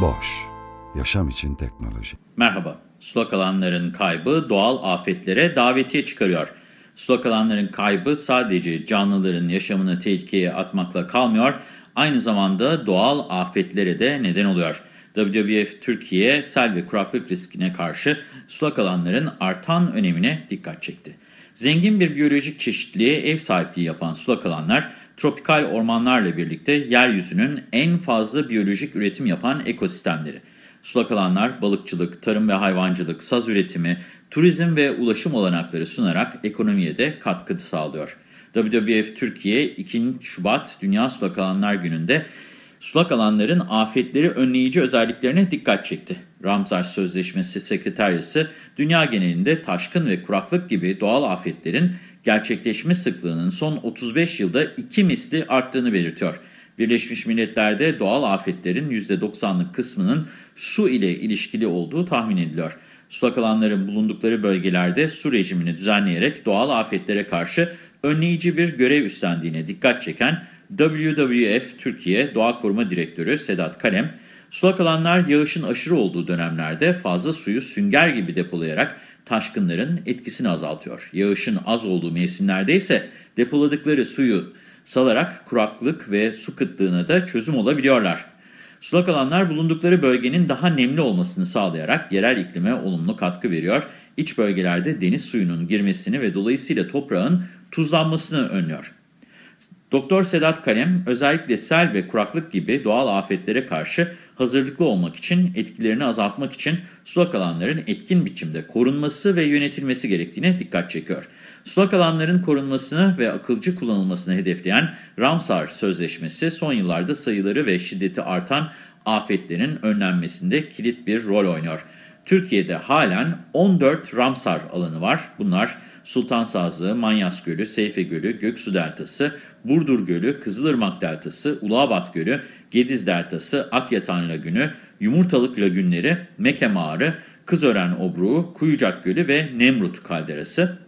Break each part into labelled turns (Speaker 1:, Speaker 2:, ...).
Speaker 1: Boş, yaşam için teknoloji.
Speaker 2: Merhaba, sulak alanların kaybı doğal afetlere davetiye çıkarıyor. Sulak alanların kaybı sadece canlıların yaşamını tehlikeye atmakla kalmıyor, aynı zamanda doğal afetlere de neden oluyor. WWF Türkiye sel ve kuraklık riskine karşı sulak alanların artan önemine dikkat çekti. Zengin bir biyolojik çeşitliliğe ev sahipliği yapan sulak alanlar, tropikal ormanlarla birlikte yeryüzünün en fazla biyolojik üretim yapan ekosistemleri. Sulak alanlar balıkçılık, tarım ve hayvancılık, saz üretimi, turizm ve ulaşım olanakları sunarak ekonomiye de katkı sağlıyor. WWF Türkiye 2 Şubat Dünya Sulak Alanlar Günü'nde sulak alanların afetleri önleyici özelliklerine dikkat çekti. Ramsar Sözleşmesi Sekreteryası dünya genelinde taşkın ve kuraklık gibi doğal afetlerin gerçekleşme sıklığının son 35 yılda iki misli arttığını belirtiyor. Birleşmiş Milletler'de doğal afetlerin %90'lık kısmının su ile ilişkili olduğu tahmin ediliyor. Sulak alanların bulundukları bölgelerde su rejimini düzenleyerek doğal afetlere karşı önleyici bir görev üstlendiğine dikkat çeken WWF Türkiye Doğa Koruma Direktörü Sedat Kalem, sulak alanlar yağışın aşırı olduğu dönemlerde fazla suyu sünger gibi depolayarak taşkınların etkisini azaltıyor. Yağışın az olduğu mevsimlerde ise depoladıkları suyu salarak kuraklık ve su kıtlığına da çözüm olabiliyorlar. Sulak alanlar bulundukları bölgenin daha nemli olmasını sağlayarak yerel iklime olumlu katkı veriyor. İç bölgelerde deniz suyunun girmesini ve dolayısıyla toprağın tuzlanmasını önlüyor. Doktor Sedat Kalem özellikle sel ve kuraklık gibi doğal afetlere karşı hazırlıklı olmak için etkilerini azaltmak için sulak alanların etkin biçimde korunması ve yönetilmesi gerektiğine dikkat çekiyor. Sulak alanların korunmasını ve akılcı kullanılmasını hedefleyen Ramsar Sözleşmesi son yıllarda sayıları ve şiddeti artan afetlerin önlenmesinde kilit bir rol oynuyor. Türkiye'de halen 14 Ramsar alanı var. Bunlar Sultan Sazlı, Manyas Gölü, Seyfe Gölü, Göksu Deltası, Burdur Gölü, Kızılırmak Deltası, Uluabat Gölü, Gediz Deltası, Akyatan Lagünü, Yumurtalık Lagünleri, Meke Mağarı, Kızören Obruğu, Kuyucak Gölü ve Nemrut Kalderası.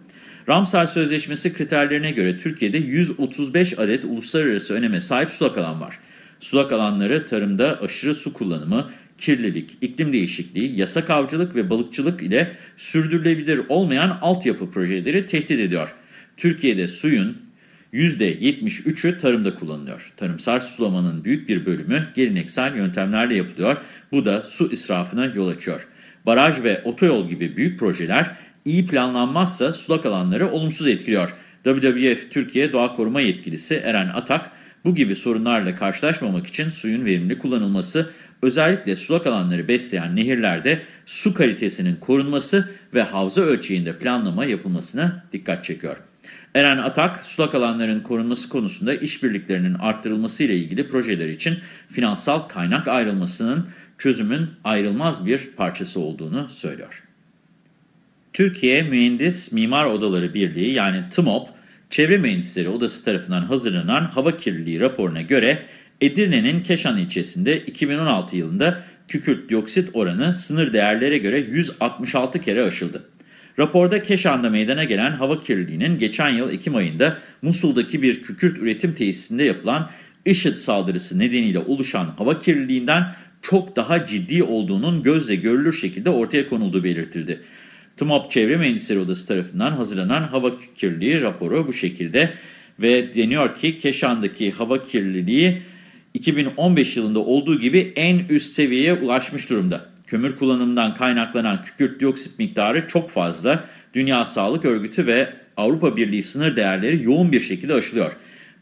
Speaker 2: Ramsar Sözleşmesi kriterlerine göre Türkiye'de 135 adet uluslararası öneme sahip sulak alan var. Sulak alanları tarımda aşırı su kullanımı, kirlilik, iklim değişikliği, yasak avcılık ve balıkçılık ile sürdürülebilir olmayan altyapı projeleri tehdit ediyor. Türkiye'de suyun %73'ü tarımda kullanılıyor. Tarımsal sulamanın büyük bir bölümü geleneksel yöntemlerle yapılıyor. Bu da su israfına yol açıyor. Baraj ve otoyol gibi büyük projeler iyi planlanmazsa sulak alanları olumsuz etkiliyor. WWF Türkiye Doğa Koruma Yetkilisi Eren Atak, bu gibi sorunlarla karşılaşmamak için suyun verimli kullanılması, özellikle sulak alanları besleyen nehirlerde su kalitesinin korunması ve havza ölçeğinde planlama yapılmasına dikkat çekiyor. Eren Atak, sulak alanların korunması konusunda işbirliklerinin arttırılması ile ilgili projeler için finansal kaynak ayrılmasının çözümün ayrılmaz bir parçası olduğunu söylüyor. Türkiye Mühendis Mimar Odaları Birliği yani TMOP, Çevre Mühendisleri Odası tarafından hazırlanan hava kirliliği raporuna göre Edirne'nin Keşan ilçesinde 2016 yılında kükürt dioksit oranı sınır değerlere göre 166 kere aşıldı. Raporda Keşan'da meydana gelen hava kirliliğinin geçen yıl Ekim ayında Musul'daki bir kükürt üretim tesisinde yapılan IŞİD saldırısı nedeniyle oluşan hava kirliliğinden çok daha ciddi olduğunun gözle görülür şekilde ortaya konulduğu belirtildi. TMOP Çevre Mühendisleri Odası tarafından hazırlanan hava kirliliği raporu bu şekilde ve deniyor ki Keşan'daki hava kirliliği 2015 yılında olduğu gibi en üst seviyeye ulaşmış durumda. Kömür kullanımından kaynaklanan kükürt dioksit miktarı çok fazla. Dünya Sağlık Örgütü ve Avrupa Birliği sınır değerleri yoğun bir şekilde aşılıyor.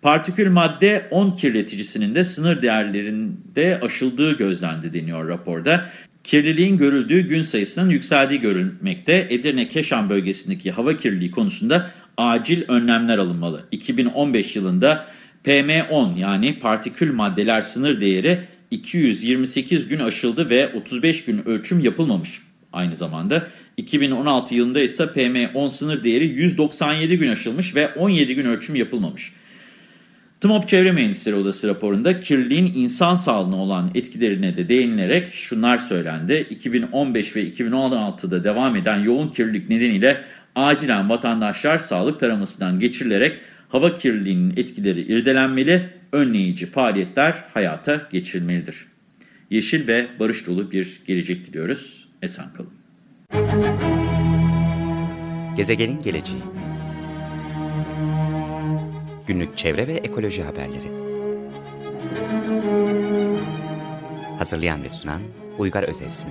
Speaker 2: Partikül madde 10 kirleticisinin de sınır değerlerinde aşıldığı gözlendi deniyor raporda. Kirliliğin görüldüğü gün sayısının yükseldiği görülmekte. Edirne-Keşan bölgesindeki hava kirliliği konusunda acil önlemler alınmalı. 2015 yılında PM10 yani partikül maddeler sınır değeri 228 gün aşıldı ve 35 gün ölçüm yapılmamış. Aynı zamanda 2016 yılında ise PM10 sınır değeri 197 gün aşılmış ve 17 gün ölçüm yapılmamış. TMOP Çevre Mühendisleri Odası raporunda kirliliğin insan sağlığına olan etkilerine de değinilerek şunlar söylendi. 2015 ve 2016'da devam eden yoğun kirlilik nedeniyle acilen vatandaşlar sağlık taramasından geçirilerek hava kirliliğinin etkileri irdelenmeli, önleyici faaliyetler hayata geçirilmelidir. Yeşil ve barış dolu bir gelecek diliyoruz. Esen kalın.
Speaker 3: Gezegenin geleceği Günlük çevre ve ekoloji haberleri Hazırlayan ve sunan Uygar Özesmi